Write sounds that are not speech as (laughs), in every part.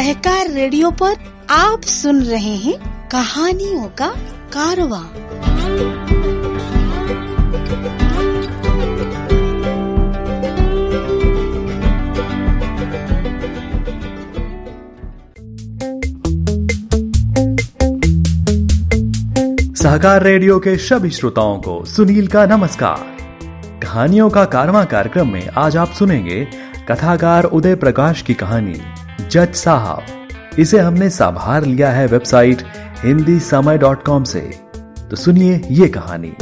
सहकार radio पर आप सुन रहे हैं कहानियों का कारवा। सहकार रेडियो के सभी श्रोताओं को सुनील का नमस्कार। कहानियों का कारवा कार्यक्रम में आज आप सुनेंगे कथाकार उदय प्रकाश की कहानी। जज साहब। इसे हमने संभार लिया है वेबसाइट हिंदी समय डॉट कॉम से। तो सुनिए ये कहानी।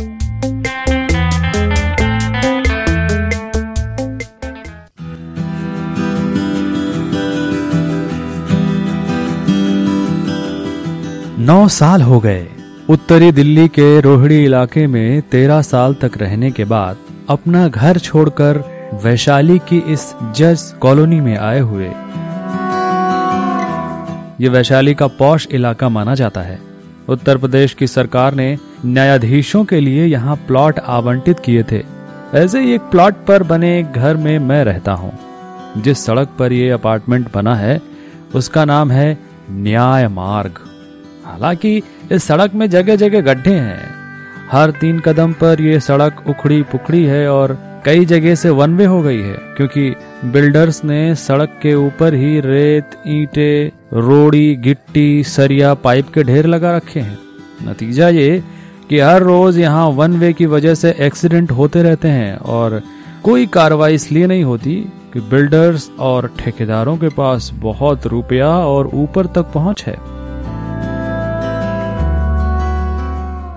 नौ साल हो गए। उत्तरी दिल्ली के रोहिणी इलाके में तेरह साल तक रहने के बाद अपना घर छोड़कर वैशाली की इस जज कॉलोनी में आए हुए। ये वैशाली का पौष इलाका माना जाता है। उत्तर प्रदेश की सरकार ने न्यायाधीशों के लिए यहाँ प्लॉट आवंटित किए थे। ऐसे ही एक प्लॉट पर बने एक घर में मैं रहता हूँ। जिस सड़क पर ये अपार्टमेंट बना है, उसका नाम है न्याय मार्ग। हालाँकि इस सड़क में जगह जगह गड्ढे हैं। हर तीन कदम पर यह सड़क उखड़ी पुखड़ी है और कई जगह से वन वे हो गई है, क्योंकि बिल्डर्स ने सड़क के ऊपर ही रेत, ईंटे रोड़ी, गिट्टी, सरिया पाइप के ढेर लगा रखे हैं। नतीजा ये कि हर रोज यहाँ वन वे की वजह से एक्सीडेंट होते रहते हैं और कोई कार्रवाई इसलिए नहीं होती कि बिल्डर्स और ठेकेदारों के पास बहुत रुपया और ऊपर तक पहुँच है।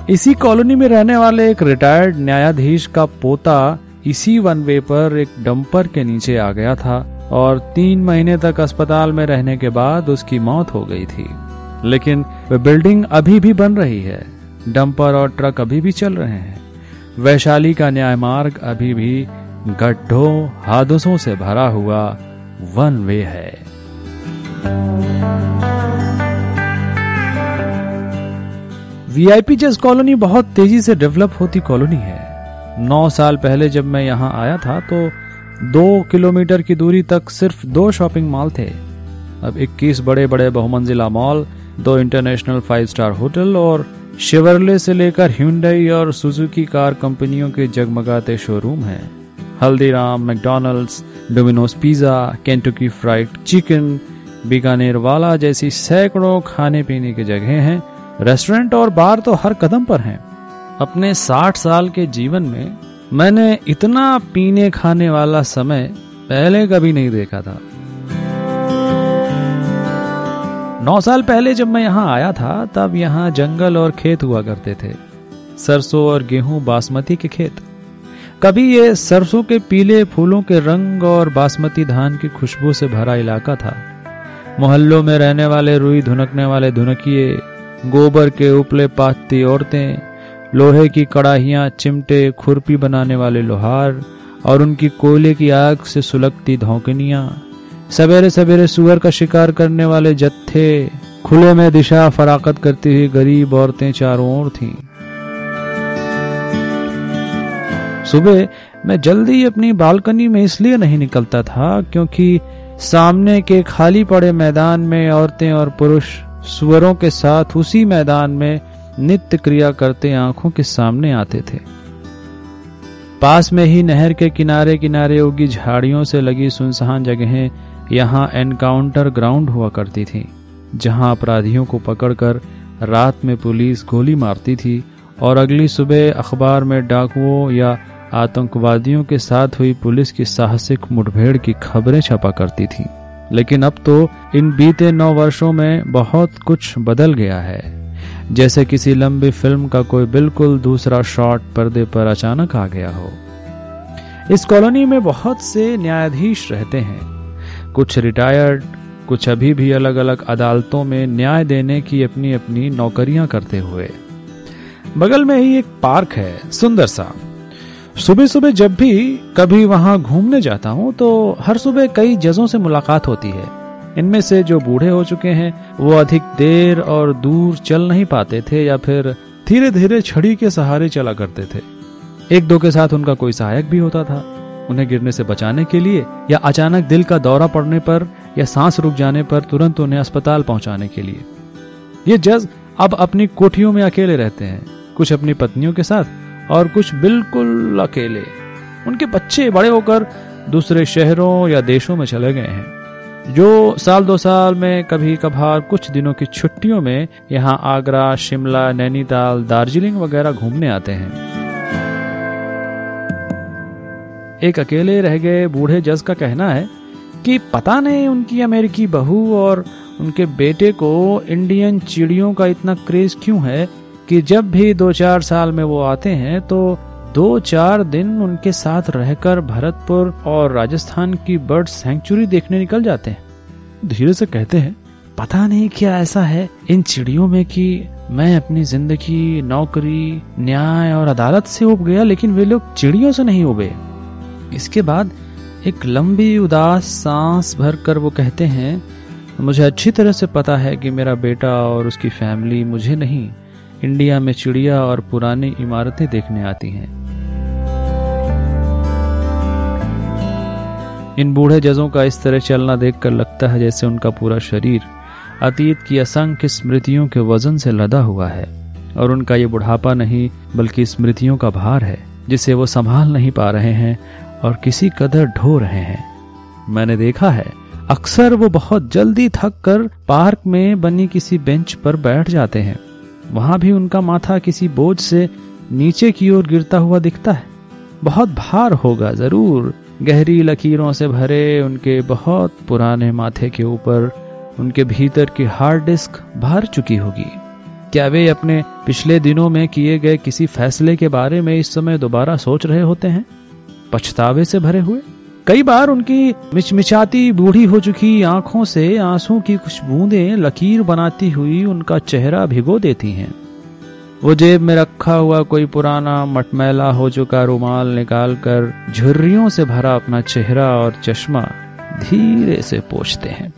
इसी कॉलोनी में रहने वाले एक रिटायर्ड न्यायाधीश का पोता इसी वन वे पर एक डंपर के नीचे आ गया था। और तीन महीने तक अस्पताल में रहने के बाद उसकी मौत हो गई थी। लेकिन वह बिल्डिंग अभी भी बन रही है। डंपर और ट्रक अभी भी चल रहे हैं। वैशाली का न्याय मार्ग अभी भी गड्ढों, हादसों से भरा हुआ वन वे है। वीआईपी जज कॉलोनी बहुत तेज़ी से डेवलप होती कॉलोनी है। नौ साल पहले जब मैं यहाँ आया था तो दो किलोमीटर की दूरी तक सिर्फ़ दो शॉपिंग मॉल थे। अब 21 बड़े बड़े बहुमंजिला मॉल, दो इंटरनेशनल फाइव स्टार होटल और शिवरले से लेकर ह्यूंडई और सुजुकी कार कंपनियों के जगमगाते शोरूम हैं। Haldiram McDonald's Domino's pizza Kentucky Fried Chicken Bikaner वाला जैसी सैकड़ों खाने पीने की जगह हैं। रेस्टोरेंट और बार तो हर कदम पर हैं। अपने साठ साल के जीवन में मैंने इतना पीने खाने वाला समय पहले कभी नहीं देखा था। नौ साल पहले जब मैं यहाँ आया था, तब यहाँ जंगल और खेत हुआ करते थे। सरसों और गेहूँ बासमती के खेत। कभी ये सरसों के पीले फूलों के रंग और बासमती धान की खुशबू से भरा इलाका था। मोहल्लों में रहने वाले, रुई धुनकने वाले, धुनकिए, गोबर के उपले पाती औरतें लोहे की कड़ाहियाँ, चिमटे, खुरपी बनाने वाले लोहार और उनकी कोयले की आग से सुलगती धौकनियाँ सवेरे सवेरे सुअर का शिकार करने वाले जत्थे, खुले में दिशा फराकत करती हुई गरीब औरतें चारों ओर थीं। सुबह मैं जल्दी अपनी बालकनी में इसलिए नहीं निकलता था क्योंकि सामने के खाली पड़े मैदान में औरतें और पुरुष सुअरों के साथ उसी मैदान में नित्य क्रिया करते आँखों के सामने आते थे। पास में ही नहर के किनारे किनारे उगी झाड़ियों से लगी सुनसान जगहें यहाँ एनकाउंटर ग्राउंड हुआ करती थी, जहाँ अपराधियों को पकड़कर रात में पुलिस गोली मारती थी और अगली सुबह अखबार में डाकुओं या आतंकवादियों के साथ हुई पुलिस की साहसिक मुठभेड़ की खबरें छपा करती थी। लेकिन अब तो इन बीते नौ वर्षों में बहुत कुछ बदल गया है। जैसे किसी लंबी फ़िल्म का कोई बिल्कुल दूसरा शॉट पर्दे पर अचानक आ गया हो। इस कॉलोनी में बहुत से न्यायाधीश रहते हैं। कुछ रिटायर्ड, कुछ अभी भी अलग अलग अदालतों में न्याय देने की अपनी अपनी नौकरियाँ करते हुए। बगल में ही एक पार्क है, सुंदर सा। सुबह सुबह जब भी कभी वहाँ घूमने जाता हूँ तो हर सुबह कई जजों से मुलाकात होती है। इनमें से जो बूढ़े हो चुके हैं, वो अधिक देर और दूर चल नहीं पाते थे या फिर धीरे धीरे छड़ी के सहारे चला करते थे। एक दो के साथ उनका कोई सहायक भी होता था। उन्हें गिरने से बचाने के लिए या अचानक दिल का दौरा पड़ने पर या सांस रुक जाने पर तुरंत उन्हें अस्पताल पहुँचाने के लिए। ये जज अब अपनी कोठियों में अकेले रहते हैं, कुछ अपनी पत्नियों के साथ और कुछ बिल्कुल अकेले। उनके बच्चे बड़े होकर दूसरे शहरों या देशों में चले गए हैं। जो साल दो साल में, कभी कभार कुछ दिनों की छुट्टियों में यहाँ आगरा, शिमला, नैनीताल, दार्जिलिंग वगैरह घूमने आते हैं। एक अकेले रह गए बूढ़े जज का कहना है कि पता नहीं उनकी अमेरिकी बहू और उनके बेटे को इंडियन चिड़ियों का इतना क्रेज क्यों है कि जब भी दो चार साल में वो आते हैं तो दो चार दिन उनके साथ रहकर भरतपुर और राजस्थान की बर्ड सेंचुरी देखने निकल जाते हैं। धीरे से कहते हैं, पता नहीं क्या ऐसा है इन चिड़ियों में कि मैं अपनी ज़िंदगी, नौकरी, न्याय और अदालत से उब गया, लेकिन वे लोग चिड़ियों से नहीं उबे। इसके बाद एक लंबी उदास सांस भरकर वो कहते हैं, मुझे अच्छी तरह से पता है कि मेरा बेटा और उसकी फैमिली मुझे नहीं इंडिया में चिड़िया और पुरानी इमारतें देखने आती हैं। इन बूढ़े जजों का इस तरह चलना देखकर लगता है जैसे उनका पूरा शरीर अतीत की असंख्य स्मृतियों के वज़न से लदा हुआ है, और उनका ये बुढ़ापा नहीं, बल्कि स्मृतियों का भार है, जिसे वो संभाल नहीं पा रहे हैं और किसी कदर ढो रहे हैं। मैंने देखा है, अक्सर वो बहुत जल्दी थक कर पार्क में बनी किसी बेंच पर बैठ जाते हैं। वहाँ भी उनका माथा किसी बोझ से नीचे की ओर गिरता हुआ दिखता है। बहुत भार होगा ज़रूर। गहरी लकीरों से भरे उनके बहुत पुराने माथे के ऊपर उनके भीतर की हार्ड डिस्क भर चुकी होगी। क्या वे अपने पिछले दिनों में किए गए किसी फैसले के बारे में इस समय दोबारा सोच रहे होते हैं? पछतावे से भरे हुए? कई बार उनकी मिचमिचाती बूढ़ी हो चुकी आँखों से आँसू की कुछ बूंदें लकीर बनाती हुई उनका चेहरा भिगो देती हैं। वो जेब में रखा हुआ कोई पुराना मटमैला हो चुका रुमाल निकाल कर झुर्रियों से भरा अपना चेहरा और चश्मा धीरे से पोछते हैं।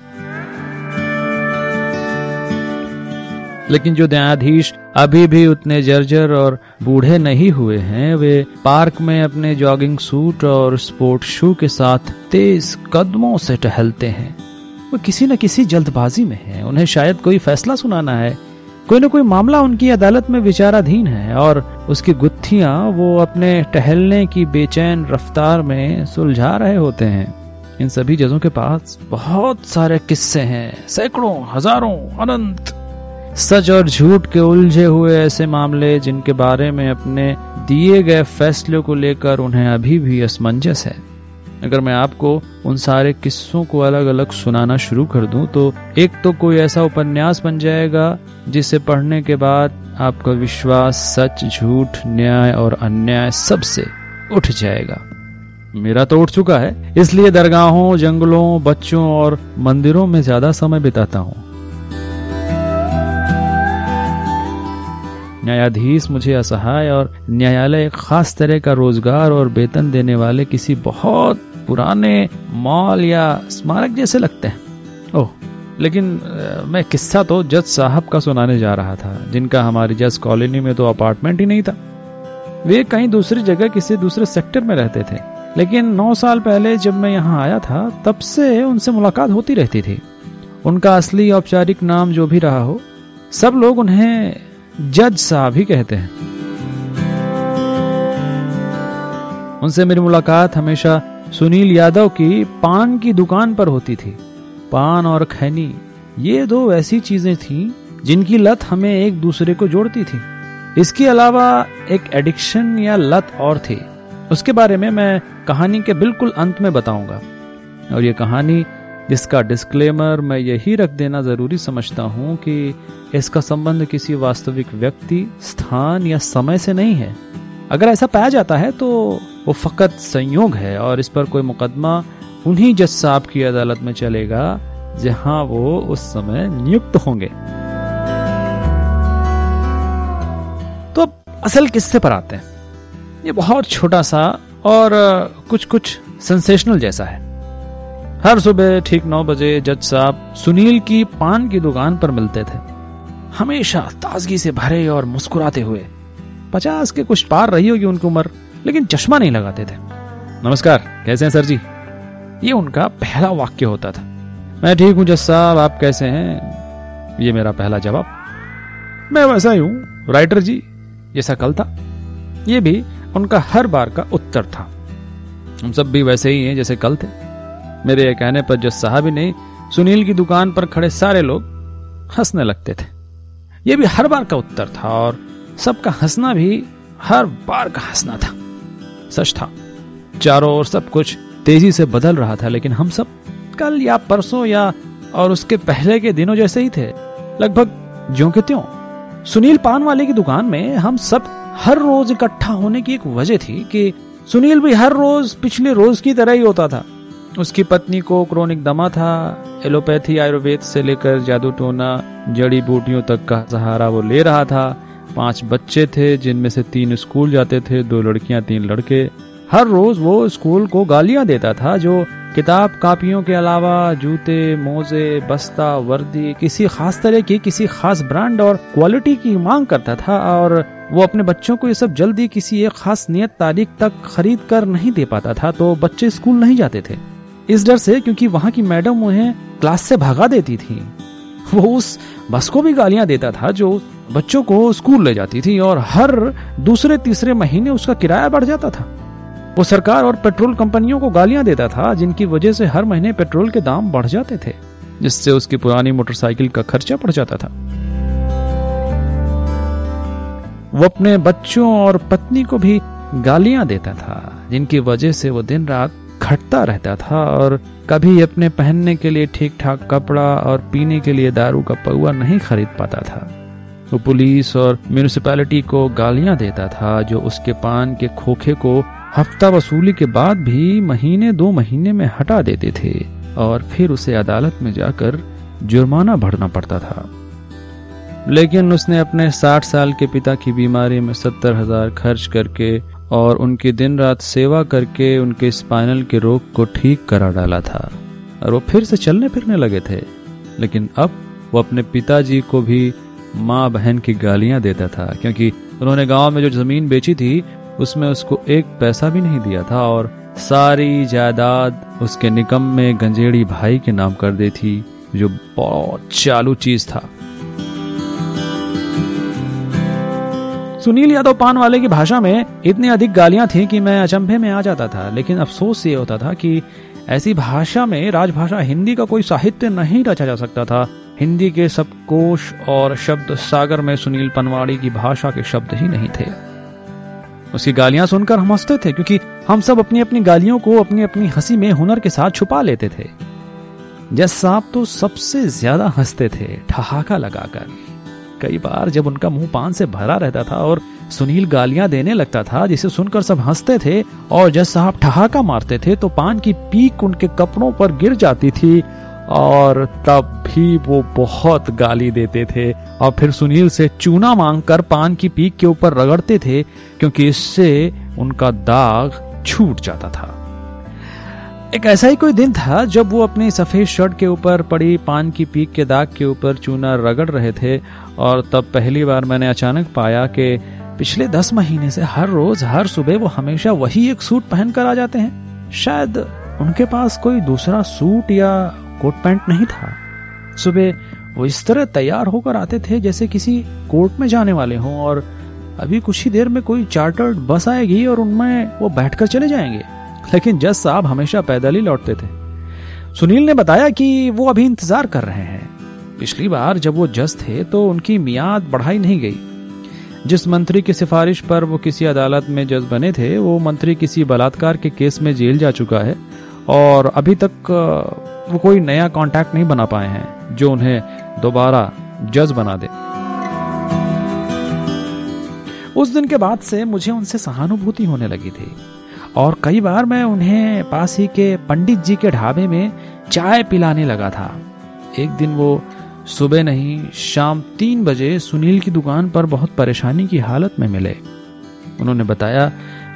लेकिन जो न्यायाधीश अभी भी उतने जर्जर और बूढ़े नहीं हुए हैं, वे पार्क में अपने जॉगिंग सूट और स्पोर्ट शू के साथ तेज कदमों से टहलते हैं। वो किसी न किसी जल्दबाजी में है, उन्हें शायद कोई फैसला सुनाना है। कोई न कोई मामला उनकी अदालत में विचाराधीन है, और उसकी गुत्थियाँ वो अपने टहलने की बेचैन रफ्तार में सुलझा रहे होते हैं। इन सभी जजों के पास बहुत सारे किस्से हैं, सैकड़ों, हज़ारों, अनंत सच और झूठ के उलझे हुए ऐसे मामले जिनके बारे में अपने दिए गए फैसले को लेकर उन्हें अभी भी असमंजस है। अगर मैं आपको उन सारे किस्सों को अलग अलग सुनाना शुरू कर दूँ तो एक तो कोई ऐसा उपन्यास बन जाएगा जिसे पढ़ने के बाद आपका विश्वास सच, झूठ, न्याय और अन्याय सबसे उठ जाएगा। मेरा तो उठ चुका है, इसलिए दरगाहों, जंगलों, बच्चों और मंदिरों में ज़्यादा समय बिताता हूँ। न्यायाधीश मुझे असहाय और न्यायालय एक खास तरह का रोज़गार और वेतन देने वाले किसी बहुत पुराने मॉल या स्मारक जैसे लगते हैं। ओह, लेकिन मैं किस्सा तो जज साहब का सुनाने जा रहा था, जिनका हमारी जज कॉलोनी में तो अपार्टमेंट ही नहीं था। वे कहीं दूसरी जगह किसी दूसरे सेक्टर में रहते थे, लेकिन नौ साल पहले जब मैं यहाँ आया था, तब से उनसे मुलाकात होती रहती थी। उनका असली औपचारिक नाम जो भी रहा हो, सब लोग उन्हें जज साहब ही कहते हैं। उनसे मेरी मुलाकात हमेशा सुनील यादव की पान की दुकान पर होती थी। पान और खैनी, ये दो ऐसी चीज़ें थीं जिनकी लत हमें एक दूसरे को जोड़ती थी। इसके अलावा एक एडिक्शन या लत और थी। उसके बारे में मैं कहानी के बिल्कुल अंत में बताऊँगा। और ये कहानी जिसका डिस्क्लेमर मैं यही रख देना ज़रूरी समझता हूँ कि इसका संबंध किसी वास्तविक व्यक्ति, स्थान या समय से नहीं है। अगर ऐसा पाया जाता है तो वो फकत संयोग है और इस पर कोई मुकदमा उन्हीं जज साहब की अदालत में चलेगा, जहाँ वो उस समय नियुक्त होंगे। तो अब असल किस्से पर आते हैं। ये बहुत छोटा सा और कुछ कुछ सेंसेशनल जैसा है। हर सुबह ठीक नौ बजे जज साहब सुनील की पान की दुकान पर मिलते थे। हमेशा ताजगी से भरे और मुस्कुराते हुए। पचास के कुछ पार रही होगी उनकी उम्र, लेकिन चश्मा नहीं लगाते थे। नमस्कार, कैसे हैं सर जी? ये उनका पहला वाक्य होता था। मैं ठीक हूँ जज साहब, आप कैसे हैं? ये मेरा पहला जवाब। मैं वैसा ही हूँ, राइटर जी जैसा कल था। ये भी उनका हर बार का उत्तर था। हम सब भी वैसे ही हैं जैसे कल थे। मेरे ये कहने पर जज साहब ही नहीं, सुनील की दुकान पर खड़े सारे लोग हंसने लगते थे। ये भी हर बार का उत्तर था और सबका हंसना भी हर बार का हंसना था। सच था। चारों ओर सब कुछ तेज़ी से बदल रहा था, लेकिन हम सब कल या परसों या और उसके पहले के दिनों जैसे ही थे। लगभग ज्यो के त्यों। सुनील पान वाले की दुकान में हम सब हर रोज इकट्ठा होने की एक वजह थी कि सुनील भी हर रोज पिछले रोज की तरह ही होता था। उसकी पत्नी को क्रोनिक दमा था। एलोपैथी, आयुर्वेद से लेकर जादू टोना, जड़ी बूटियों तक का सहारा वो ले रहा था। पाँच बच्चे थे, जिनमें से तीन स्कूल जाते थे, दो लड़कियाँ, तीन लड़के। हर रोज वो स्कूल को गालियाँ देता था, जो किताब कापियों के अलावा जूते, मोजे, बस्ता, वर्दी, किसी खास तरह की, किसी खास ब्रांड और क्वालिटी की मांग करता था और वो अपने बच्चों को ये सब जल्दी किसी एक खास नियत तारीख तक खरीद कर नहीं दे पाता था तो बच्चे स्कूल नहीं जाते थे। इस डर से क्योंकि वहाँ की मैडम उन्हें क्लास से भगा देती थी। वो उस बस को भी गालियाँ देता था जो बच्चों को स्कूल ले जाती थी और हर दूसरे तीसरे महीने उसका किराया बढ़ जाता था। वो सरकार और पेट्रोल कंपनियों को गालियाँ देता था, जिनकी वजह से हर महीने पेट्रोल के दाम बढ़ जाते थे, जिससे उसकी पुरानी मोटरसाइकिल का खर्चा बढ़ जाता था। वो अपने बच्चों और पत्नी को भी गालियाँ देता था, जिनकी वजह से वो दिन रात खटता रहता था और कभी अपने पहनने के लिए ठीक ठाक कपड़ा और पीने के लिए दारू का पौआ नहीं खरीद पाता था। वो पुलिस और म्यूनिसिपैलिटी को गालियाँ देता था, जो उसके पान के खोखे को हफ़्ता वसूली के बाद भी महीने दो महीने में हटा देते थे और फिर उसे अदालत में जाकर जुर्माना भरना पड़ता था। लेकिन उसने अपने साठ साल के पिता की बीमारी में सत्तर हज़ार खर्च करके और उनकी दिन रात सेवा करके उनके स्पाइनल के रोग को ठीक करा डाला था और वो फिर से चलने फिरने लगे थे। लेकिन अब वो अपने पिताजी को भी माँ बहन की गालियाँ देता था, क्योंकि उन्होंने गाँव में जो ज़मीन बेची थी, उसमें उसको एक पैसा भी नहीं दिया था और सारी जायदाद उसके निकम में गंजेड़ी भाई के नाम कर दी थी, जो बहुत चालू चीज़ था। सुनील यादव पान वाले की भाषा में इतनी अधिक गालियाँ थी कि मैं अचंभे में आ जाता था, लेकिन अफसोस ये होता था कि ऐसी भाषा में राजभाषा हिंदी का कोई साहित्य नहीं रचा जा सकता था। हिंदी के सब कोश और शब्द सागर में सुनील पनवाड़ी की भाषा के शब्द ही नहीं थे। उसकी गालियाँ सुनकर हम हँसते थे, क्योंकि हम सब अपनी अपनी गालियों को अपनी अपनी हँसी में हुनर के साथ छुपा लेते थे। जस साहब तो सबसे ज़्यादा हँसते थे, ठहाका लगाकर। कई बार जब उनका मुँह पान से भरा रहता था और सुनील गालियाँ देने लगता था, जिसे सुनकर सब हँसते थे और जज साहब ठहाका मारते थे तो पान की पीक उनके कपड़ों पर गिर जाती थी और तब भी वो बहुत गाली देते थे। और फिर सुनील से चूना मांगकर पान की पीक के ऊपर रगड़ते थे, क्योंकि इससे उनका दाग छूट जाता था। एक ऐसा ही कोई दिन था जब वो अपनी सफ़ेद शर्ट के ऊपर पड़ी पान की पीक के दाग के ऊपर चूना रगड़ रहे थे और तब पहली बार मैंने अचानक पाया कि पिछले दस महीने से हर रोज, हर सुबह वो हमेशा वही एक सूट पहन कर आ जाते हैं। शायद उनके पास कोई दूसरा सूट या कोट पैंट नहीं था। सुबह वो इस तरह तैयार होकर आते थे जैसे किसी कोर्ट में जाने वाले हों और अभी कुछ ही देर में कोई चार्टर्ड बस आएगी और उनमें वो बैठकर चले जाएँगे। लेकिन जज साहब हमेशा पैदल ही लौटते थे। सुनील ने बताया कि वो अभी इंतज़ार कर रहे हैं। पिछली बार जब वो जज थे तो उनकी मियाद बढ़ाई नहीं गई। जिस मंत्री की सिफारिश पर वो किसी अदालत में जज बने थे, वो मंत्री किसी बलात्कार के केस में जेल जा चुका है और अभी तक वो कोई नया कांटेक्ट नहीं बना पाए हैं, जो उन्हें दोबारा जज बना दे। उस दिन के बाद से मुझे उनसे सहानुभूति होने लगी थी। और कई बार मैं उन्हें पास ही के पंडित जी के ढाबे में चाय पिलाने लगा था। एक दिन वो सुबह नहीं, शाम तीन बजे सुनील की दुकान पर बहुत परेशानी की हालत में मिले। उन्होंने बताया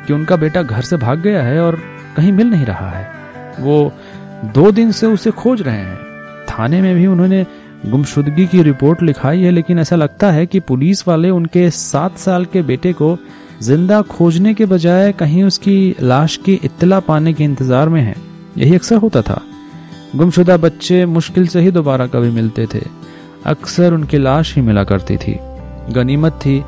कि उनका बेटा घर से भाग गया है और कहीं मिल नहीं रहा है। वो दो दिन से उसे खोज रहे हैं। थाने में भी उन्होंने गुमशुदगी की रिपोर्ट लिखाई है, लेकिन ऐसा लगता है कि पुलिस वाले उनके सात साल के बेटे को ज़िंदा खोजने के बजाय कहीं उसकी लाश की इत्तला पाने के इंतज़ार में है। यही अक्सर होता था। गुमशुदा बच्चे मुश्किल से ही दोबारा कभी मिलते थे। अक्सर उनकी लाश ही मिला करती थी। गनीमत थी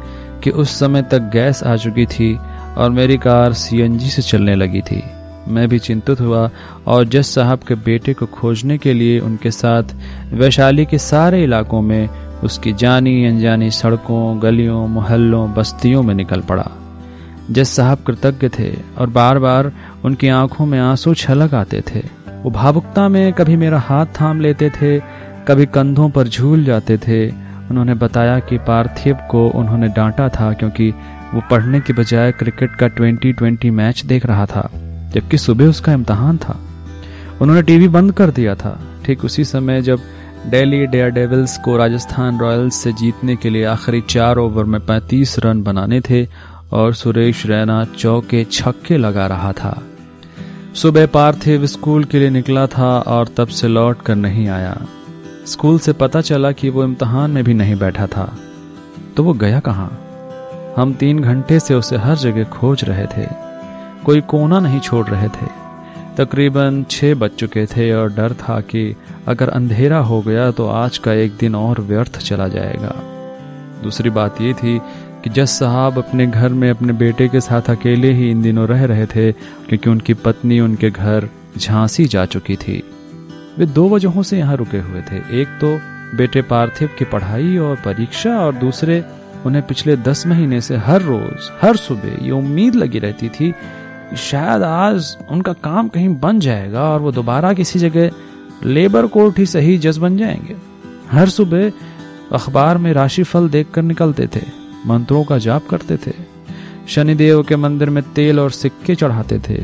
कि उस समय तक गैस आ चुकी थी और मेरी कार सीएनजी से चलने लगी थी। मैं भी चिंतित हुआ और जज साहब के बेटे को खोजने के लिए उनके साथ वैशाली के सारे इलाकों में उसकी जानी, अनजानी सड़कों, गलियों, मोहल्लों, बस्तियों में निकल पड़ा। जज साहब कृतज्ञ थे और बार बार उनकी आँखों में आँसू छलक आते थे, वो भावुकता में कभी मेरा हाथ थाम लेते थे, कभी कंधों पर झूल जाते थे। उन्होंने बताया कि पार्थिव को उन्होंने डांटा था क्योंकि वो पढ़ने के बजाय क्रिकेट का ट्वेंटी ट्वेंटी मैच देख रहा था, जबकि सुबह उसका इम्तहान था। उन्होंने टीवी बंद कर दिया था। ठीक उसी समय जब दिल्ली डेयर डेविल्स को राजस्थान रॉयल्स से जीतने के लिए आखिरी चार ओवर में 35 रन बनाने थे और सुरेश रैना चौके छक्के लगा रहा था। सुबह पार्थिव स्कूल के लिए निकला था और तब से लौट कर नहीं आया। स्कूल से पता चला कि वो इम्तहान में भी नहीं बैठा था। तो वो गया कहाँ? हम तीन घंटे से उसे हर जगह खोज रहे थे। कोई कोना नहीं छोड़ रहे थे। तकरीबन छह बज चुके थे और डर था कि अगर अंधेरा हो गया तो आज का एक दिन और व्यर्थ चला जाएगा। दूसरी बात ये थी कि जज साहब अपने घर में अपने बेटे के साथ अकेले ही इन दिनों रह रहे थे, क्योंकि उनकी पत्नी उनके घर झांसी जा चुकी थी। वे दो वजहों से यहाँ रुके हुए थे। एक तो बेटे पार्थिव की पढ़ाई और परीक्षा और दूसरे, उन्हें पिछले दस महीने से हर रोज, हर सुबह ये उम्मीद लगी रहती थी शायद आज उनका काम कहीं बन जाएगा और वो दोबारा किसी जगह लेबर कोर्ट ही सही जज बन जाएँगे। हर सुबह अखबार में राशिफल देखकर निकलते थे, मंत्रों का जाप करते थे, शनिदेव के मंदिर में तेल और सिक्के चढ़ाते थे,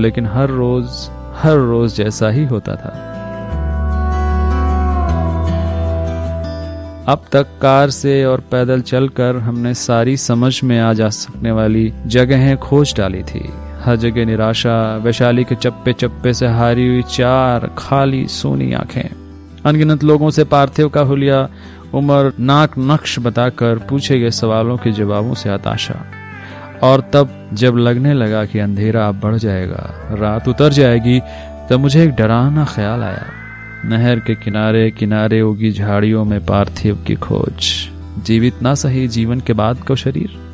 लेकिन हर रोज हर रोज जैसा ही होता था। अब तक कार से और पैदल चलकर हमने सारी समझ में आ जा सकने वाली जगहें खोज डाली थी। हर जगह निराशा, वैशाली के चप्पे चप्पे से हारी हुई चार खाली सोनी आँखें। अनगिनत लोगों से पार्थिव का हुलिया, उम्र नाक नक्श बताकर पूछे गए सवालों के जवाबों से हताशा। और तब जब लगने लगा कि अंधेरा बढ़ जाएगा, रात उतर जाएगी, तब मुझे एक डरावना ख्याल आया। नहर के किनारे किनारे उगी झाड़ियों में पार्थिव की खोज। जीवित ना सही जीवन के बाद को शरीर।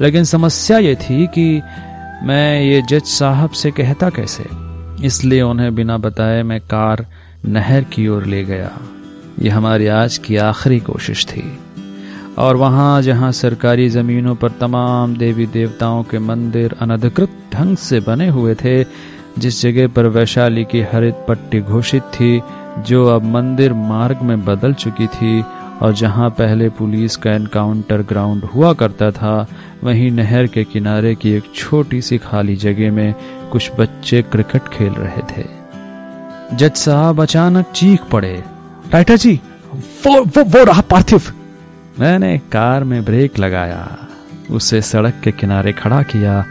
लेकिन समस्या ये थी कि मैं ये जज साहब से कहता कैसे? इसलिए उन्हें बिना बताए मैं कार नहर की ओर ले गया। ये हमारी आज की आखिरी कोशिश थी। और वहाँ जहाँ सरकारी जमीनों पर तमाम देवी देवताओं के मंदिर अनधिकृत ढंग से बने हुए थे, जिस जगह पर वैशाली की हरित पट्टी घोषित थी, जो अब मंदिर मार्ग में बदल चुकी थी और जहाँ पहले पुलिस का एनकाउंटर ग्राउंड हुआ करता था, वहीं नहर के किनारे की एक छोटी सी खाली जगह में कुछ बच्चे क्रिकेट खेल रहे थे। जज साहब अचानक चीख पड़े। राइटर जी, वो वो वो रहा पार्थिव। मैंने कार में ब्रेक लगाया। उसे सड़क के किनारे खड़ा किया।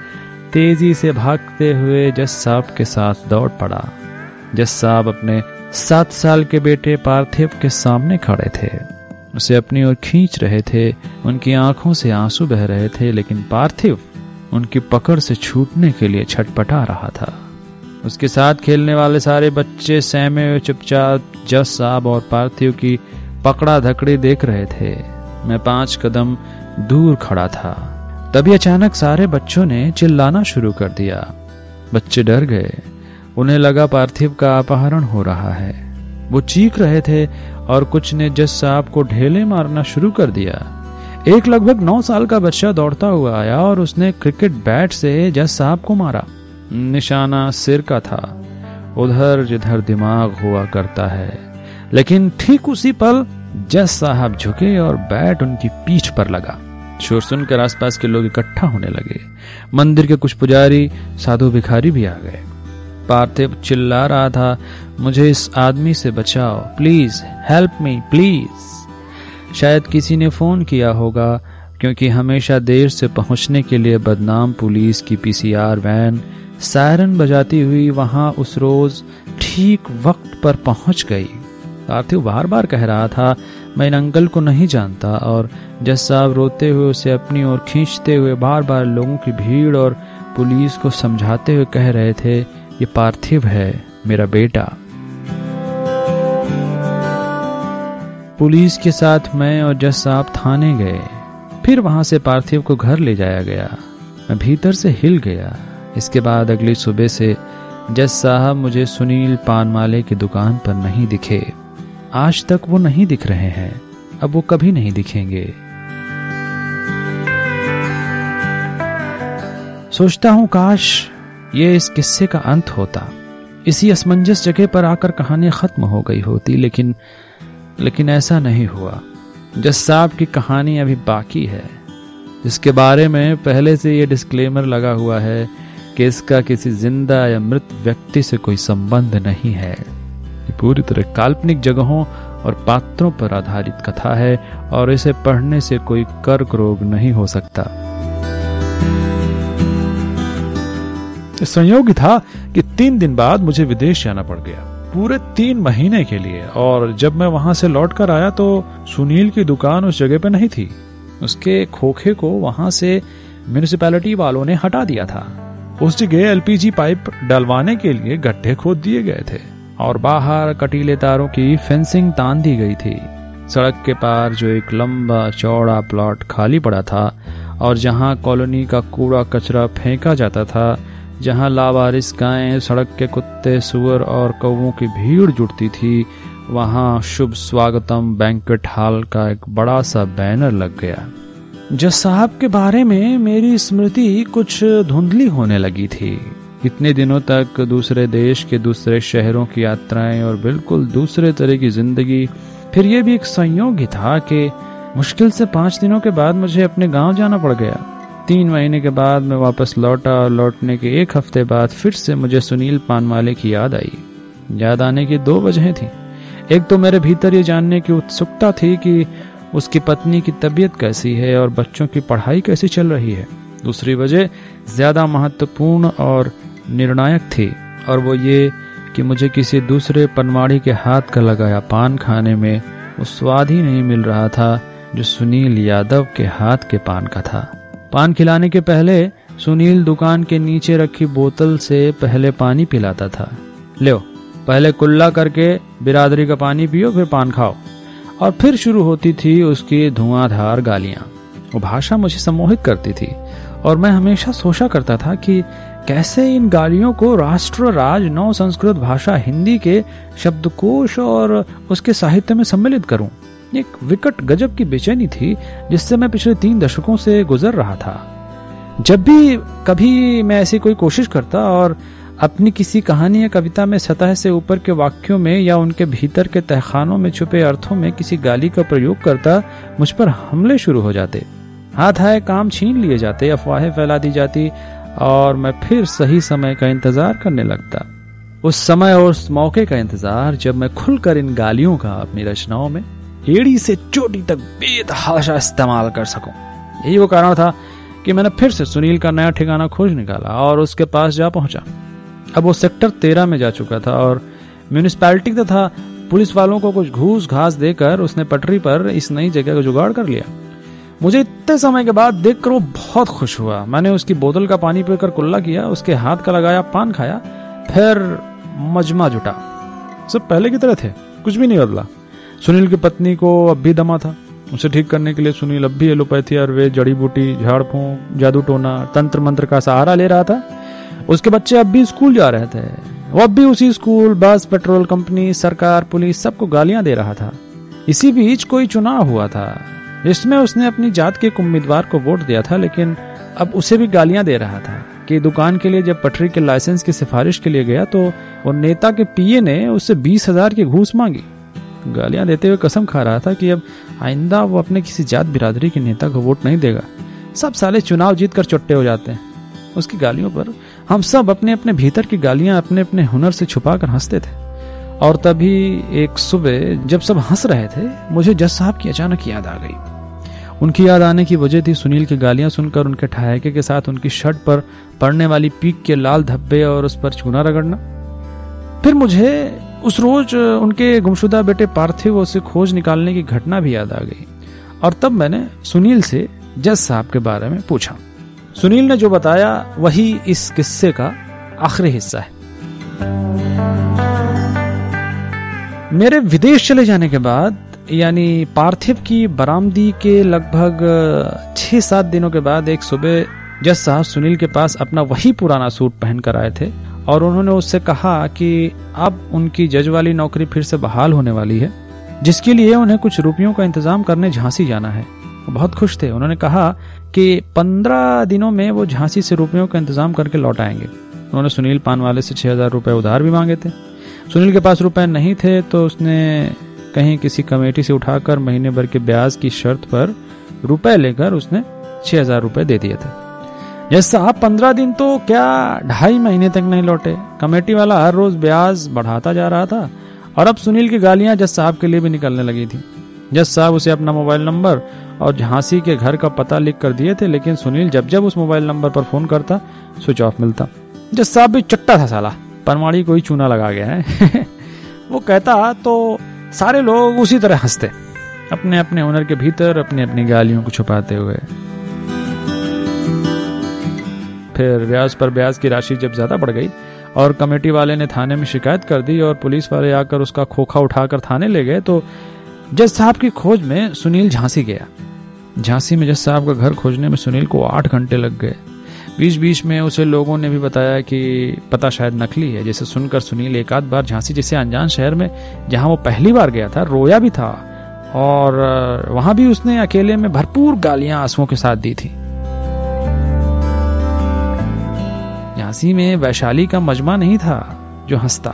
तेज़ी से भागते हुए जज साहब के साथ दौड़ पड़ा। जज साहब अपने सात साल के बेटे पार्थिव के सामने खड़े थे। उसे अपनी ओर खींच रहे थे, उनकी आँखों से आँसू बह रहे थे, लेकिन पार्थिव उनकी पकड़ से छूटने के लिए छटपटा रहा था। उसके साथ खेलने वाले सारे बच्चे सहमे चुपचाप जस साहब और पार्थिव की पकड़ा धकड़ी देख रहे थे। मैं पाँच कदम दूर खड़ा था। तभी अचानक सारे बच्चों ने चिल्लाना शुरू कर दिया। बच्चे डर गए। उन्हें लगा पार्थिव का अपहरण हो रहा है। वो चीख रहे थे और कुछ ने जज साहब को ढेले मारना शुरू कर दिया। एक लगभग नौ साल का बच्चा दौड़ता हुआ आया और उसने क्रिकेट बैट से जज साहब को मारा। निशाना सिर का था। उधर जिधर दिमाग हुआ करता है। लेकिन ठीक उसी पल जज साहब झुके और बैट उनकी पीठ पर लगा। शोर सुनकर आसपास के लोग इकट्ठा होने लगे। मंदिर के कुछ पुजारी, साधु भिखारी भी आ गए। पार्थिव चिल्ला रहा था, मुझे इस आदमी से बचाओ, प्लीज़, हेल्प मी, प्लीज़. शायद किसी ने फ़ोन किया होगा, क्योंकि हमेशा देर से पहुँचने के लिए बदनाम पुलिस की पीसीआर वैन सायरन बजाती हुई वहाँ उस रोज ठीक वक्त पर पहुँच गई। पार्थिव बार बार कह रहा था, मैं इन अंकल को नहीं जानता और जज साहब रोते हुए उसे अपनी ओर खींचते हुए बार बार लोगों की भीड़ और पुलिस को समझाते हुए कह रहे थे ये पार्थिव है मेरा बेटा। पुलिस के साथ मैं और जज साहब थाने गए। फिर वहाँ से पार्थिव को घर ले जाया गया। मैं भीतर से हिल गया। इसके बाद अगली सुबह से जज साहब मुझे सुनील पानमाले की दुकान पर नहीं दिखे। आज तक वो नहीं दिख रहे हैं। अब वो कभी नहीं दिखेंगे। सोचता हूँ, काश ये इस किस्से का अंत होता। इसी असमंजस जगह पर आकर कहानी खत्म हो गई होती, लेकिन लेकिन ऐसा नहीं हुआ। जज साहब की कहानी अभी बाकी है। जिसके बारे में पहले से ये डिस्क्लेमर लगा हुआ है कि इसका किसी ज़िंदा या मृत व्यक्ति से कोई संबंध नहीं है। ये पूरी तरह काल्पनिक जगहों और पात्रों पर आधारित कथा है, और इसे पढ़ने से कोई कर्क रोग नहीं हो सकता। संयोग था कि तीन दिन बाद मुझे विदेश जाना पड़ गया। पूरे तीन महीने के लिए, और जब मैं वहाँ से लौट कर आया तो सुनील की दुकान उस जगह पे नहीं थी। उसके खोखे को वहाँ से म्यूनिसिपैलिटी वालों ने हटा दिया था। उस जगह एलपीजी पाइप डलवाने के लिए गड्ढे खोद दिए गए थे, और बाहर कटीले तारों की फेंसिंग तान दी गई थी। सड़क के पार जो एक लंबा चौड़ा प्लॉट खाली पड़ा था, और जहाँ कॉलोनी का कूड़ा कचरा फेंका जाता था जहाँ लावारिस गायें, सड़क के कुत्ते, सुअर और कौवों की भीड़ जुटती थी, वहाँ शुभ स्वागतम बैंकेट हॉल का एक बड़ा सा बैनर लग गया। जज साहब के बारे में मेरी स्मृति कुछ धुंधली होने लगी थी। इतने दिनों तक दूसरे देश के दूसरे शहरों की यात्राएँ और बिल्कुल दूसरे तरह की ज़िंदगी, फिर यह भी एक संयोग ही था कि मुश्किल से पाँच दिनों के बाद मुझे अपने गाँव जाना पड़ गया। तीन महीने के बाद मैं वापस लौटा और लौटने के एक हफ़्ते बाद फिर से मुझे सुनील पानवाले की याद आई। याद आने की दो वजह थी। एक तो मेरे भीतर ये जानने की उत्सुकता थी कि उसकी पत्नी की तबीयत कैसी है और बच्चों की पढ़ाई कैसी चल रही है। दूसरी वजह, ज़्यादा महत्वपूर्ण और निर्णायक थी और वो ये कि मुझे किसी दूसरे पनवाड़ी के हाथ का लगाया पान खाने में वो स्वाद ही नहीं मिल रहा था जो सुनील यादव के हाथ के पान का था। पान खिलाने के पहले सुनील दुकान के नीचे रखी बोतल से पहले पानी पिलाता था। लो पहले कुल्ला करके बिरादरी का पानी पियो, फिर पान खाओ। और फिर शुरू होती थी उसकी धुआंधार गालियाँ। वो भाषा मुझे सम्मोहित करती थी, और मैं हमेशा सोचा करता था कि कैसे इन गालियों को राष्ट्र, राज नव संस्कृत भाषा, हिंदी के शब्दकोश और उसके साहित्य में सम्मिलित करूँ। एक विकट गजब की बेचैनी थी, जिससे मैं पिछले तीन दशकों से गुजर रहा था। जब भी कभी मैं ऐसी कोई कोशिश करता और अपनी किसी कहानी या कविता में सतह से ऊपर के वाक्यों में या उनके भीतर के तहखानों में छुपे अर्थों में किसी गाली का प्रयोग करता, मुझ पर हमले शुरू हो जाते। हाथ आए काम छीन लिए जाते, अफवाहें फैला दी जाती और मैं फिर सही समय का इंतज़ार करने लगता। उस समय और उस मौके का इंतज़ार जब मैं खुलकर इन गालियों का अपनी रचनाओं में एड़ी से चोटी तक बेतहाशा इस्तेमाल कर सकूँ। यही वो कारण था कि मैंने फिर से सुनील का नया ठिकाना खोज निकाला और उसके पास जा पहुँचा। अब वो सेक्टर तेरह में जा चुका था और म्यूनिसपैलिटी तथा पुलिस वालों को कुछ घूस घास देकर उसने पटरी पर इस नई जगह का जुगाड़ कर लिया। मुझे इतने समय के बाद देखकर वो बहुत खुश हुआ। मैंने उसकी बोतल का पानी पीकर कुल्ला किया, उसके हाथ का लगाया, पान खाया, फिर मजमा जुटा। सब पहले की तरह थे, कुछ भी नहीं बदला। सुनील की पत्नी को अब भी दमा था। उसे ठीक करने के लिए सुनील अब भी एलोपैथी आयुर्वेद जड़ी बूटी झाड़ फूक जादू टोना, तंत्र मंत्र का सहारा ले रहा था। उसके बच्चे अब भी स्कूल जा रहे थे। वो अब भी उसी स्कूल, बस, पेट्रोल कंपनी, सरकार, पुलिस सबको गालियाँ दे रहा था। इसी बीच कोई चुनाव हुआ था, जिसमें उसने अपनी जात के एक उम्मीदवार को वोट दिया था, लेकिन अब उसे भी गालियाँ दे रहा था कि दुकान के लिए जब पटरी के लाइसेंस की सिफारिश के लिए गया तो वो नेता के पीए ने उससे बीस हज़ार की घूस मांगी। गालियाँ देते हुए कसम खा रहा था कि अब आइंदा वो अपने किसी जात बिरादरी के नेता को वोट नहीं देगा। सब साले चुनाव जीत कर चुट्टे हो जाते हैं। उसकी गालियों पर हम सब अपने अपने भीतर की गालियाँ अपने अपने हुनर से छुपा कर हँसते थे। और तभी एक सुबह जब सब हंस रहे थे, मुझे जज साहब की अचानक याद आ गई। उनकी याद आने की वजह थी सुनील की गालियाँ सुनकर उनके ठहाके के साथ उनकी शर्ट पर पड़ने वाली पीक के लाल धब्बे और उस पर चूना रगड़ना। फिर मुझे उस रोज उनके गुमशुदा बेटे पार्थिव से खोज निकालने की घटना भी याद आ गई। और तब मैंने सुनील से जज साहब के बारे में पूछा। सुनील ने जो बताया, वही इस किस्से का आखिरी हिस्सा है। मेरे विदेश चले जाने के बाद, यानी पार्थिव की बरामदी के लगभग छह सात दिनों के बाद एक सुबह जज साहब सुनील के पास अपना वही पुराना सूट पहन कर आए थे। और उन्होंने उससे कहा कि अब उनकी जज वाली नौकरी फिर से बहाल होने वाली है, जिसके लिए उन्हें कुछ रुपयों का इंतज़ाम करने झांसी जाना है। वो बहुत खुश थे। उन्होंने कहा कि पंद्रह दिनों में वो झांसी से रुपयों का इंतज़ाम करके लौट आएँगे। उन्होंने सुनील पान वाले से छह हज़ार रुपए उधार भी मांगे थे। सुनील के पास रुपए नहीं थे तो उसने कहीं किसी कमेटी से उठाकर महीने भर के ब्याज की शर्त पर रुपए लेकर उसने छह हज़ार रुपए दे दिए थे। यस साहब पंद्रह दिन तो क्या ढाई महीने तक नहीं लौटे? कमेटी वाला हर रोज ब्याज बढ़ाता जा रहा था और अब सुनील की गालियाँ जज साहब के लिए भी निकलने लगी थी। जज साहब उसे अपना मोबाइल नंबर और झांसी के घर का पता लिख कर दिए थे, लेकिन सुनील जब जब उस मोबाइल नंबर पर फ़ोन करता, स्विच ऑफ़ मिलता। जज साहब भी चट्टा था साला परमाड़ी कोई चूना लगा गया है। (laughs) वो कहता तो सारे लोग उसी तरह हँसते अपने अपने हुनर के भीतर अपनी अपनी गालियों को छुपाते हुए। फिर ब्याज पर ब्याज की राशि जब ज़्यादा बढ़ गई और कमेटी वाले ने थाने में शिकायत कर दी और पुलिस वाले आकर उसका खोखा उठाकर थाने ले गए तो जज साहब की खोज में सुनील झांसी गया। झांसी में जज साहब का घर खोजने में सुनील को आठ घंटे लग गए। बीच बीच में उसे लोगों ने भी बताया कि पता शायद नकली है, जैसे सुनकर सुनील एक आध बार झांसी जैसे अनजान शहर में, जहाँ वो पहली बार गया था, रोया भी था और, वहाँ भी उसने अकेले में भरपूर गालियाँ आंसुओं के साथ दी थी। झांसी में वैशाली का मजमा नहीं था जो हंसता।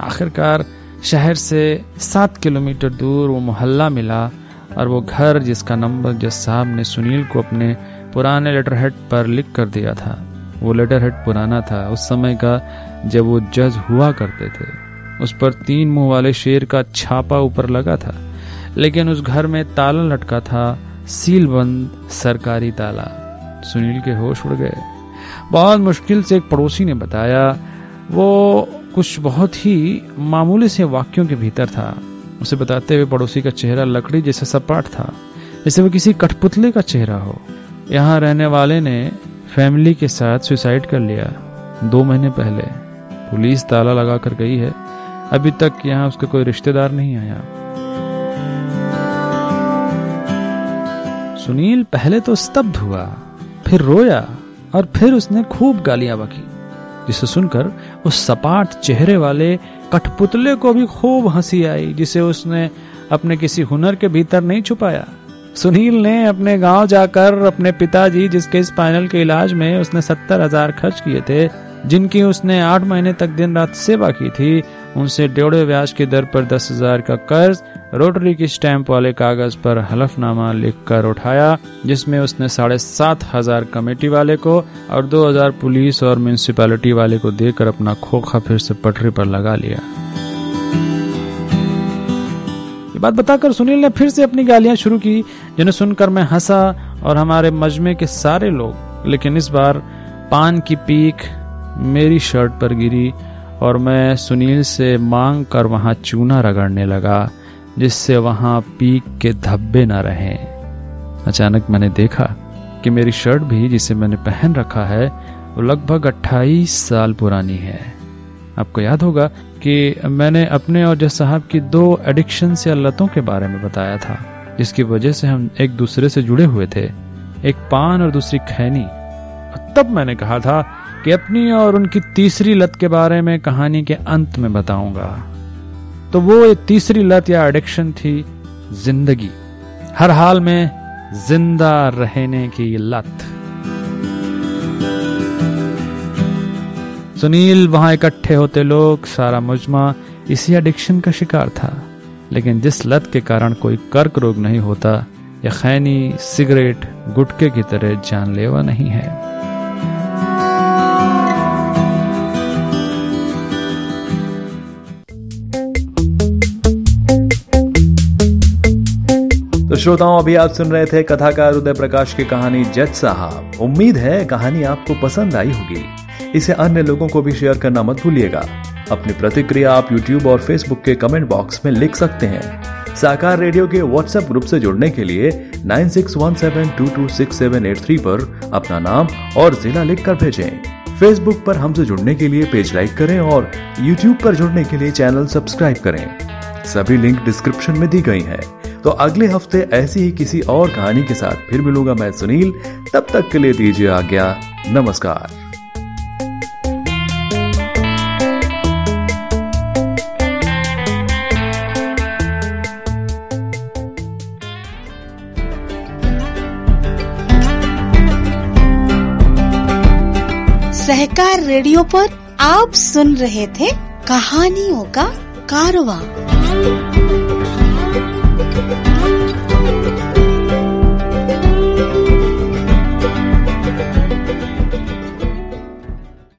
आखिरकार शहर से सात किलोमीटर दूर वो मोहल्ला मिला और वो घर जिसका नंबर जज साहब ने सुनील को अपने पुराने लेटर हेड पर लिख कर दिया था, वो लेटर हेड पुराना था, उस समय का जब वो जज हुआ करते थे, उस पर तीन मुँह वाले शेर का छापा ऊपर लगा था, लेकिन उस घर में ताला लटका था सील बंद सरकारी ताला। सुनील के होश उड़ गए। बहुत मुश्किल से एक पड़ोसी ने बताया, वो कुछ बहुत ही मामूली से वाक्यों के भीतर था। उसे बताते हुए पड़ोसी का चेहरा लकड़ी जैसा सपाट था, जैसे वो किसी कठपुतले का चेहरा हो। यहाँ रहने वाले ने फैमिली के साथ सुसाइड कर लिया दो महीने पहले। पुलिस ताला लगा कर गई है। अभी तक यहाँ उसका कोई रिश्तेदार नहीं आया। सुनील पहले तो स्तब्ध हुआ, फिर रोया। और फिर उसने खूब गालियाँ बकी, जिसे सुनकर उस सपाट चेहरे वाले कठपुतले को भी खूब हँसी आई, जिसे उसने अपने किसी हुनर के भीतर नहीं छुपाया। सुनील ने अपने गाँव जाकर अपने पिताजी, जिसके स्पाइनल के इलाज में उसने सत्तर हज़ार खर्च किए थे, जिनकी उसने आठ महीने तक दिन रात सेवा की थी उनसे डेढ़ ब्याज की दर पर दस हज़ार का कर्ज रोटरी की स्टैंप वाले कागज़ पर हलफनामा लिखकर उठाया, जिसमें उसने साढ़े सात हज़ार कमेटी वाले को और दो हज़ार पुलिस और म्यूनिसपैलिटी वाले को देकर अपना खोखा फिर से पटरी पर लगा लिया। ये बात बताकर सुनील ने फिर से अपनी गालियाँ शुरू की, जिन्हें सुनकर मैं हंसा और हमारे मजमे के सारे लोग, लेकिन इस बार पान की पीक मेरी शर्ट पर गिरी और मैं सुनील से मांग कर वहाँ चूना रगड़ने लगा, जिससे वहाँ पीक के धब्बे न रहे। अचानक मैंने देखा कि मेरी शर्ट भी जिसे मैंने पहन रखा है, वो लगभग 28 साल पुरानी है। आपको याद होगा कि मैंने अपने और जस साहब की दो एडिक्शन या लतों के बारे में बताया था, जिसकी वजह से हम एक दूसरे से जुड़े हुए थे, एक पान और दूसरी खैनी। तब मैंने कहा था कि अपनी और उनकी तीसरी लत के बारे में कहानी के अंत में बताऊँगा। तो वो ये तीसरी लत या एडिक्शन थी, ज़िंदगी। हर हाल में ज़िंदा रहने की लत। सुनील, वहाँ इकट्ठे होते लोग, सारा मुजमा इसी एडिक्शन का शिकार था। लेकिन जिस लत के कारण कोई कर्क रोग नहीं होता या खैनी, सिगरेट, गुटके की तरह जानलेवा नहीं है। तो श्रोताओं, अभी आप सुन रहे थे कथाकार उदय प्रकाश की कहानी जज साहब। उम्मीद है कहानी आपको पसंद आई होगी। इसे अन्य लोगों को भी शेयर करना मत भूलिएगा। अपनी प्रतिक्रिया आप YouTube और Facebook के कमेंट बॉक्स में लिख सकते हैं। साकार रेडियो के व्हाट्सएप ग्रुप से जुड़ने के लिए 9617226783 पर अपना नाम और जिला लिखकर भेजें। फेसबुक पर हमसे जुड़ने के लिए पेज लाइक करें और यूट्यूब पर जुड़ने के लिए चैनल सब्सक्राइब करें। सभी लिंक डिस्क्रिप्शन में दी गई है। तो अगले हफ़्ते ऐसी ही किसी और कहानी के साथ फिर मिलूँगा मैं सुनील। तब तक के लिए दीजिए आज्ञा। नमस्कार। सहकार रेडियो पर आप सुन रहे थे कहानियों का कारवा।